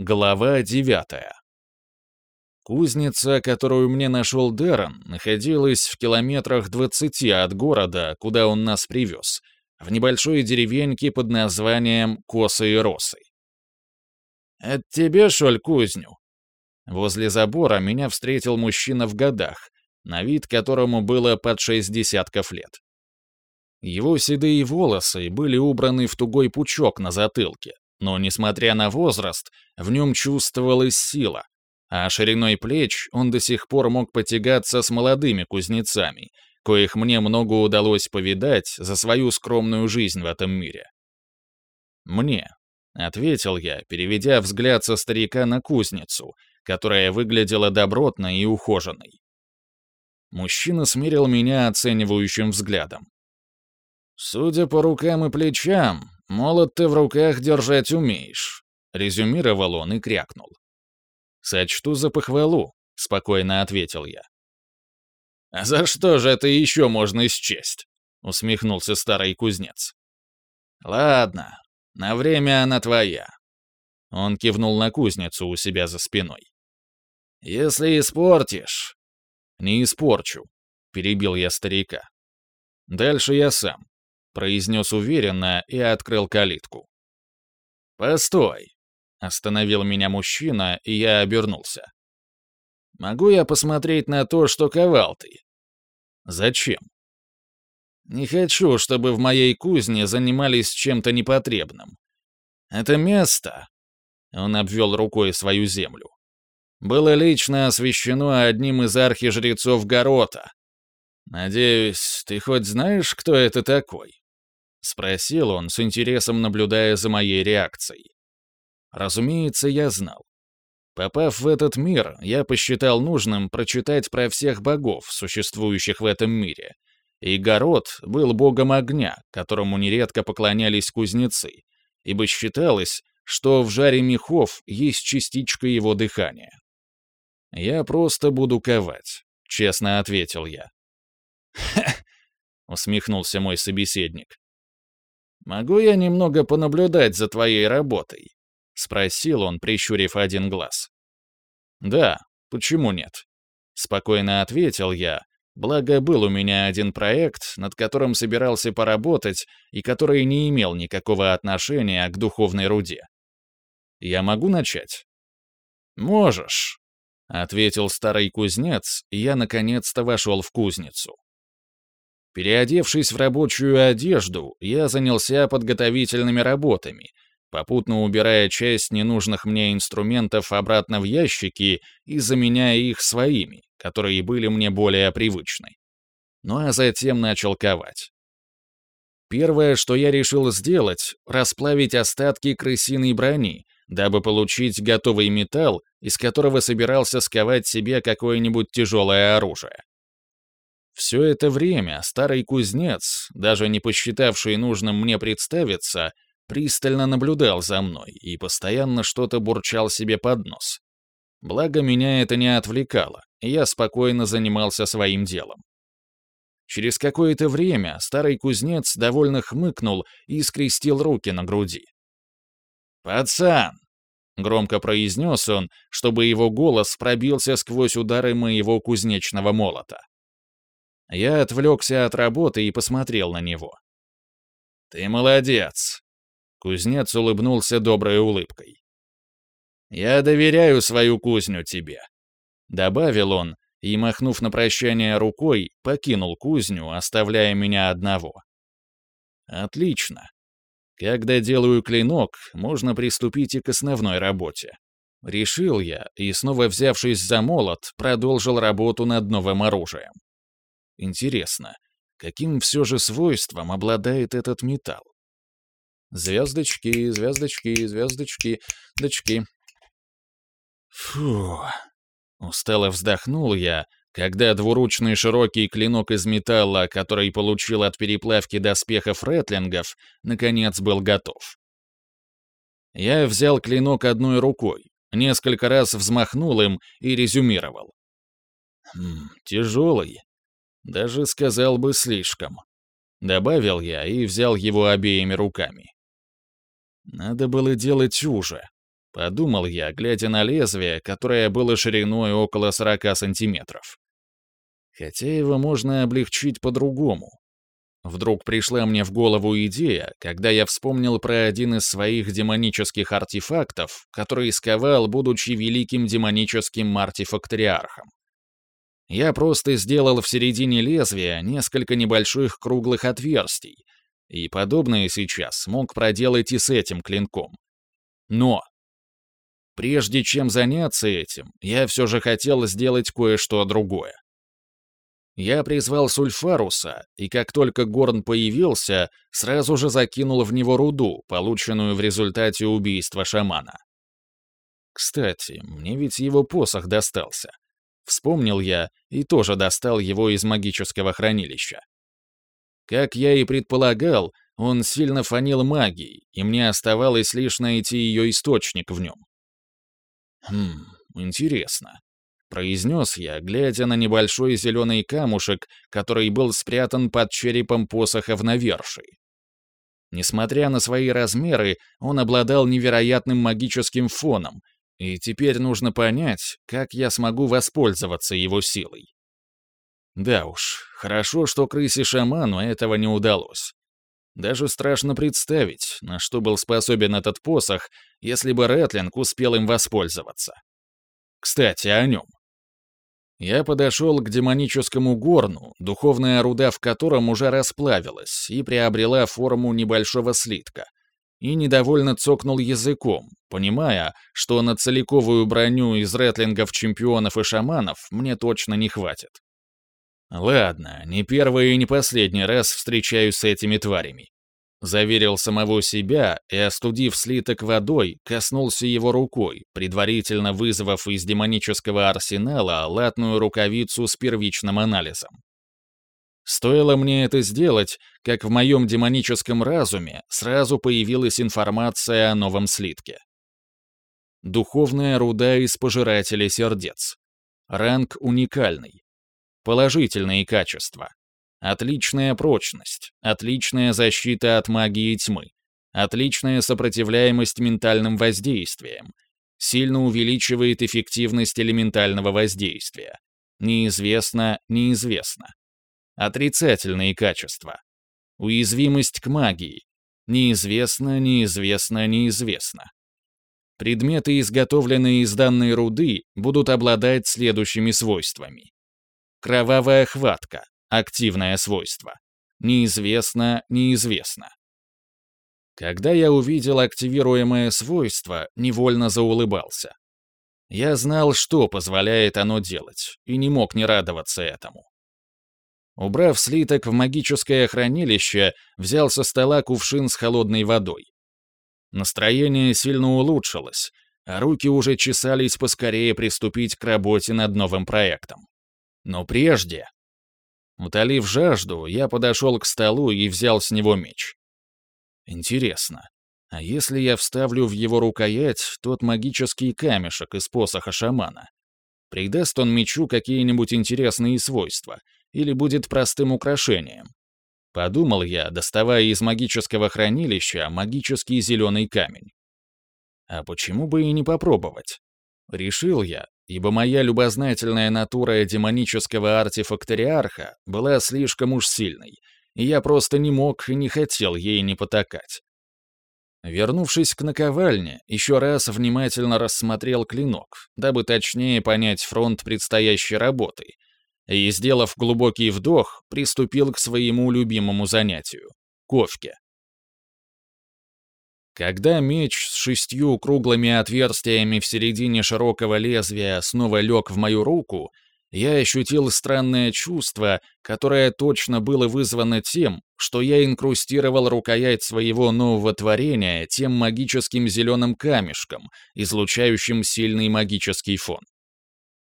Глава девятая. Кузница, которую мне нашел Дэрон, находилась в километрах двадцати от города, куда он нас привез, в небольшой деревеньке под названием Косы и Росы. «Это тебе, шоль, кузню?» Возле забора меня встретил мужчина в годах, на вид которому было под шесть десятков лет. Его седые волосы были убраны в тугой пучок на затылке, но, несмотря на возраст, в нем чувствовалась сила, а шириной плеч он до сих пор мог потягаться с молодыми кузнецами, коих мне много удалось повидать за свою скромную жизнь в этом мире. «Мне», — ответил я, переведя взгляд со старика на кузницу, которая выглядела добротной и ухоженной. Мужчина смирил меня оценивающим взглядом. «Судя по рукам и плечам, молот ты в руках держать умеешь», — резюмировал он и крякнул. «Сочту за похвалу», — спокойно ответил я. «А за что же это еще можно исчесть?» — усмехнулся старый кузнец. «Ладно, на время она твоя». Он кивнул на кузницу у себя за спиной. «Если испортишь...» «Не испорчу», — перебил я старика. «Дальше я сам произнес уверенно и открыл калитку. «Постой!» — остановил меня мужчина, и я обернулся. «Могу я посмотреть на то, что ковал ты?» «Зачем?» «Не хочу, чтобы в моей кузне занимались чем-то непотребным. Это место...» — он обвел рукой свою землю. «Было лично освящено одним из архижрецов Горота. Надеюсь, ты хоть знаешь, кто это такой?» — спросил он, с интересом наблюдая за моей реакцией. Разумеется, я знал. Попав в этот мир, я посчитал нужным прочитать про всех богов, существующих в этом мире. И Город был богом огня, которому нередко поклонялись кузнецы, ибо считалось, что в жаре мехов есть частичка его дыхания. «Я просто буду ковать», — честно ответил я. «Ха!» — усмехнулся мой собеседник. «Могу я немного понаблюдать за твоей работой?» — спросил он, прищурив один глаз. «Да, почему нет?» — спокойно ответил я, благо был у меня один проект, над которым собирался поработать и который не имел никакого отношения к духовной руде. «Я могу начать?» «Можешь», — ответил старый кузнец, и я наконец-то вошел в кузницу. Переодевшись в рабочую одежду, я занялся подготовительными работами, попутно убирая часть ненужных мне инструментов обратно в ящики и заменяя их своими, которые были мне более привычны. Ну а затем начал ковать. Первое, что я решил сделать, расплавить остатки крысиной брони, дабы получить готовый металл, из которого собирался сковать себе какое-нибудь тяжелое оружие. Все это время старый кузнец, даже не посчитавший нужным мне представиться, пристально наблюдал за мной и постоянно что-то бурчал себе под нос. Благо, меня это не отвлекало, и я спокойно занимался своим делом. Через какое-то время старый кузнец довольно хмыкнул и скрестил руки на груди. «Пацан!» — громко произнес он, чтобы его голос пробился сквозь удары моего кузнечного молота. Я отвлекся от работы и посмотрел на него. «Ты молодец!» Кузнец улыбнулся доброй улыбкой. «Я доверяю свою кузню тебе», — добавил он и, махнув на прощание рукой, покинул кузню, оставляя меня одного. «Отлично. Когда делаю клинок, можно приступить и к основной работе». Решил я, и снова взявшись за молот, продолжил работу над новым оружием. Интересно, каким все же свойством обладает этот металл? Звездочки, звездочки, звездочки, дочки. Фу. Устало вздохнул я, когда двуручный широкий клинок из металла, который получил от переплавки доспехов ретлингов, наконец был готов. Я взял клинок одной рукой, несколько раз взмахнул им и резюмировал. Хм, тяжелый, даже сказал бы слишком. Добавил я и взял его обеими руками. Надо было делать уже. Подумал я, глядя на лезвие, которое было шириной около 40 сантиметров. Хотя его можно облегчить по-другому. Вдруг пришла мне в голову идея, когда я вспомнил про один из своих демонических артефактов, который сковал, будучи великим демоническим артефакториархом. Я просто сделал в середине лезвия несколько небольших круглых отверстий, и подобное сейчас мог проделать и с этим клинком. Но прежде чем заняться этим, я все же хотел сделать кое-что другое. Я призвал Сульфаруса, и как только Горн появился, сразу же закинул в него руду, полученную в результате убийства шамана. Кстати, мне ведь его посох достался. Вспомнил я и тоже достал его из магического хранилища. Как я и предполагал, он сильно фанил магией, и мне оставалось лишь найти ее источник в нем. Хм, интересно. Произнес я, глядя на небольшой зеленый камушек, который был спрятан под черепом посоха в навершии. Несмотря на свои размеры, он обладал невероятным магическим фоном, и теперь нужно понять, как я смогу воспользоваться его силой. Да уж, хорошо, что крысе-шаману этого не удалось. Даже страшно представить, на что был способен этот посох, если бы Рэтлинг успел им воспользоваться. Кстати, о нем. Я подошел к демоническому горну, духовная руда в котором уже расплавилась и приобрела форму небольшого слитка, и недовольно цокнул языком, понимая, что на целиковую броню из ретлингов чемпионов и шаманов мне точно не хватит. Ладно, не первый и не последний раз встречаюсь с этими тварями. Заверил самого себя и, остудив слиток водой, коснулся его рукой, предварительно вызвав из демонического арсенала латную рукавицу с первичным анализом. Стоило мне это сделать, как в моем демоническом разуме сразу появилась информация о новом слитке. Духовная руда из пожирателя сердец. Ранг уникальный. Положительные качества. Отличная прочность, отличная защита от магии тьмы, отличная сопротивляемость ментальным воздействиям, сильно увеличивает эффективность элементального воздействия. Неизвестно, неизвестно. Отрицательные качества. Уязвимость к магии. Неизвестно, неизвестно, неизвестно. Предметы, изготовленные из данной руды, будут обладать следующими свойствами. Кровавая хватка. Активное свойство. Неизвестно, неизвестно. Когда я увидел активируемое свойство, невольно заулыбался. Я знал, что позволяет оно делать, и не мог не радоваться этому. Убрав слиток в магическое хранилище, взял со стола кувшин с холодной водой. Настроение сильно улучшилось, а руки уже чесались поскорее приступить к работе над новым проектом. Но прежде... Утолив жажду, я подошел к столу и взял с него меч. Интересно, а если я вставлю в его рукоять тот магический камешек из посоха шамана? Придаст он мечу какие-нибудь интересные свойства или будет простым украшением? Подумал я, доставая из магического хранилища магический зеленый камень. А почему бы и не попробовать? Решил я, ибо моя любознательная натура демонического артефакториарха была слишком уж сильной, и я просто не мог и не хотел ей не потакать. Вернувшись к наковальне, еще раз внимательно рассмотрел клинок, дабы точнее понять фронт предстоящей работы, и, сделав глубокий вдох, приступил к своему любимому занятию — ковке. Когда меч с шестью круглыми отверстиями в середине широкого лезвия снова лег в мою руку, я ощутил странное чувство, которое точно было вызвано тем, что я инкрустировал рукоять своего нового творения тем магическим зеленым камешком, излучающим сильный магический фон.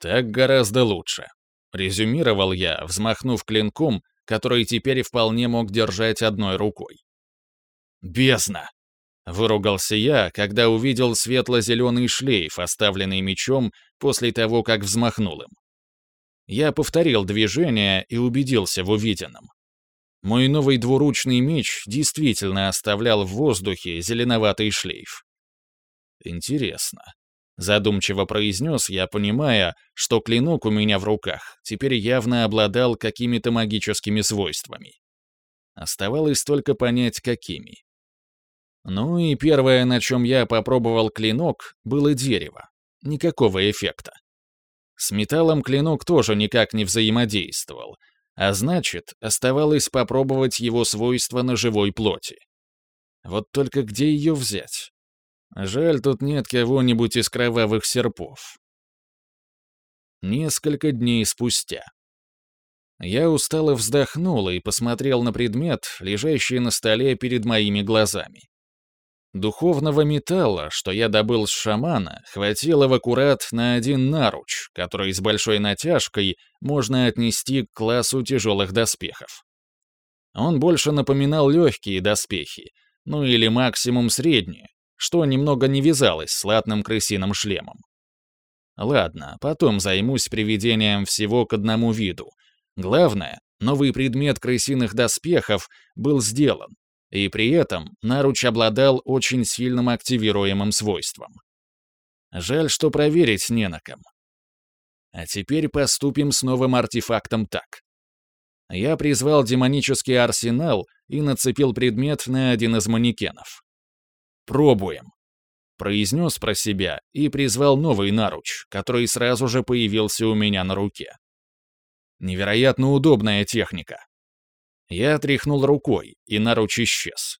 Так гораздо лучше. Резюмировал я, взмахнув клинком, который теперь вполне мог держать одной рукой. «Бездна!» Выругался я, когда увидел светло-зеленый шлейф, оставленный мечом после того, как взмахнул им. Я повторил движение и убедился в увиденном. Мой новый двуручный меч действительно оставлял в воздухе зеленоватый шлейф. Интересно. Задумчиво произнес я, понимая, что клинок у меня в руках теперь явно обладал какими-то магическими свойствами. Оставалось только понять, какими. Ну и первое, на чем я попробовал клинок, было дерево. Никакого эффекта. С металлом клинок тоже никак не взаимодействовал, а значит, оставалось попробовать его свойства на живой плоти. Вот только где ее взять? Жаль, тут нет кого-нибудь из кровавых серпов. Несколько дней спустя. Я устало вздохнул и посмотрел на предмет, лежащий на столе перед моими глазами. Духовного металла, что я добыл с шамана, хватило в аккурат на один наруч, который с большой натяжкой можно отнести к классу тяжелых доспехов. Он больше напоминал легкие доспехи, ну или максимум средние, что немного не вязалось с латным крысиным шлемом. Ладно, потом займусь приведением всего к одному виду. Главное, новый предмет крысиных доспехов был сделан, и при этом наруч обладал очень сильным активируемым свойством. Жаль, что проверить не на ком. А теперь поступим с новым артефактом так. Я призвал демонический арсенал и нацепил предмет на один из манекенов. «Пробуем», — произнес про себя и призвал новый наруч, который сразу же появился у меня на руке. Невероятно удобная техника. Я тряхнул рукой, и наруч исчез.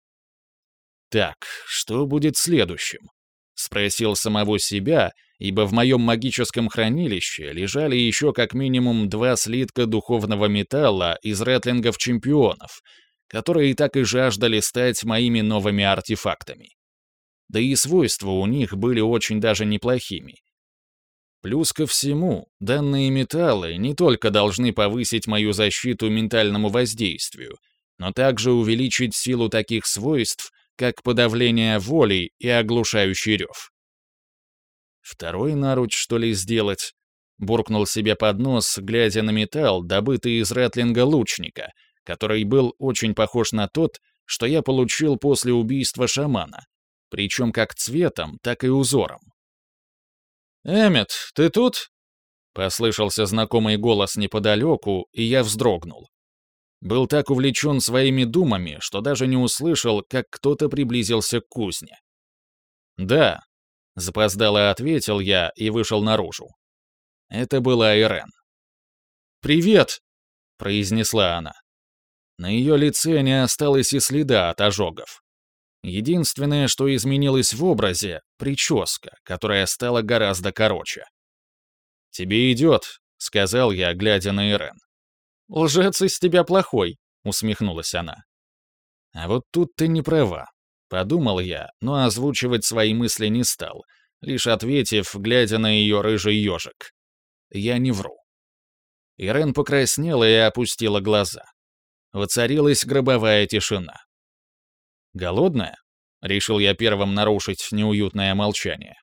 «Так, что будет следующим?» — спросил самого себя, ибо в моем магическом хранилище лежали еще как минимум два слитка духовного металла из ретлингов чемпионов, которые так и жаждали стать моими новыми артефактами. Да и свойства у них были очень даже неплохими. Плюс ко всему, данные металлы не только должны повысить мою защиту ментальному воздействию, но также увеличить силу таких свойств, как подавление воли и оглушающий рев. Второй наруч, что ли, сделать? Буркнул себе под нос, глядя на металл, добытый из ретлинга лучника, который был очень похож на тот, что я получил после убийства шамана, причем как цветом, так и узором. «Эммет, ты тут?» Послышался знакомый голос неподалеку, и я вздрогнул. Был так увлечен своими думами, что даже не услышал, как кто-то приблизился к кузне. «Да», — запоздало ответил я и вышел наружу. Это была Ирен. «Привет!» — произнесла она. На ее лице не осталось и следа от ожогов. Единственное, что изменилось в образе — прическа, которая стала гораздо короче. «Тебе идет», — сказал я, глядя на Ирен. «Лжец из тебя плохой», — усмехнулась она. «А вот тут ты не права», — подумал я, но озвучивать свои мысли не стал, лишь ответив, глядя на ее рыжий ежик. «Я не вру». Ирен покраснела и опустила глаза. Воцарилась гробовая тишина. «Голодная?» — решил я первым нарушить неуютное молчание.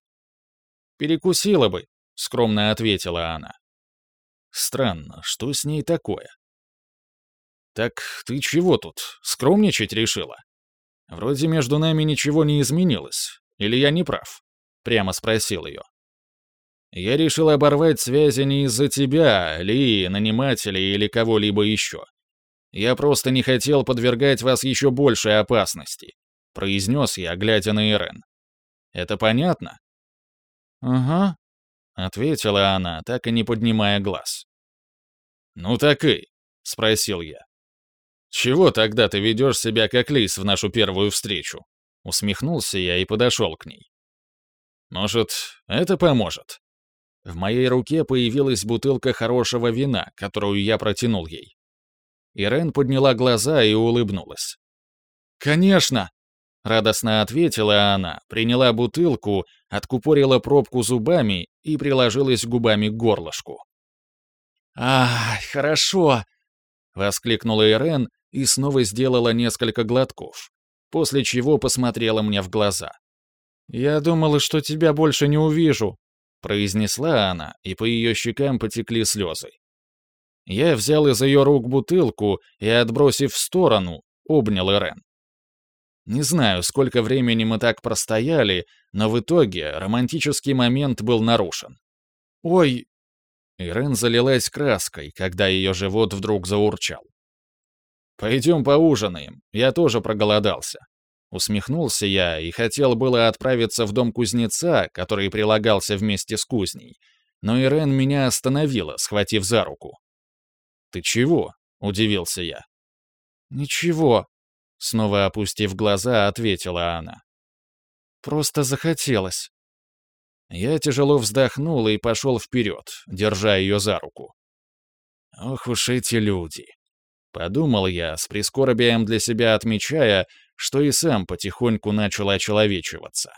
«Перекусила бы», — скромно ответила она. «Странно, что с ней такое?» «Так ты чего тут, скромничать решила? Вроде между нами ничего не изменилось, или я не прав?» — прямо спросил ее. «Я решил оборвать связи не из-за тебя, Ли, нанимателя или кого-либо еще. Я просто не хотел подвергать вас еще большей опасности», — произнес я, глядя на Ирен. «Это понятно?» «Ага», — ответила она, так и не поднимая глаз. «Ну так и», — спросил я. «Чего тогда ты ведешь себя как лис в нашу первую встречу?» Усмехнулся я и подошел к ней. «Может, это поможет?» В моей руке появилась бутылка хорошего вина, которую я протянул ей. Ирен подняла глаза и улыбнулась. «Конечно!» — радостно ответила она, приняла бутылку, откупорила пробку зубами и приложилась губами к горлышку. «Ах, хорошо!» — воскликнула Ирен и снова сделала несколько глотков, после чего посмотрела мне в глаза. «Я думала, что тебя больше не увижу», — произнесла она, и по ее щекам потекли слезы. Я взял из ее рук бутылку и, отбросив в сторону, обнял Ирен. Не знаю, сколько времени мы так простояли, но в итоге романтический момент был нарушен. «Ой!» Ирен залилась краской, когда ее живот вдруг заурчал. «Пойдем поужинаем, я тоже проголодался». Усмехнулся я и хотел было отправиться в дом кузнеца, который прилагался вместе с кузней, но Ирен меня остановила, схватив за руку. «Ты чего?» — удивился я. «Ничего», — снова опустив глаза, ответила она. «Просто захотелось». Я тяжело вздохнул и пошел вперед, держа ее за руку. «Ох уж эти люди!» Подумал я, с прискорбием для себя отмечая, что и сам потихоньку начал очеловечиваться.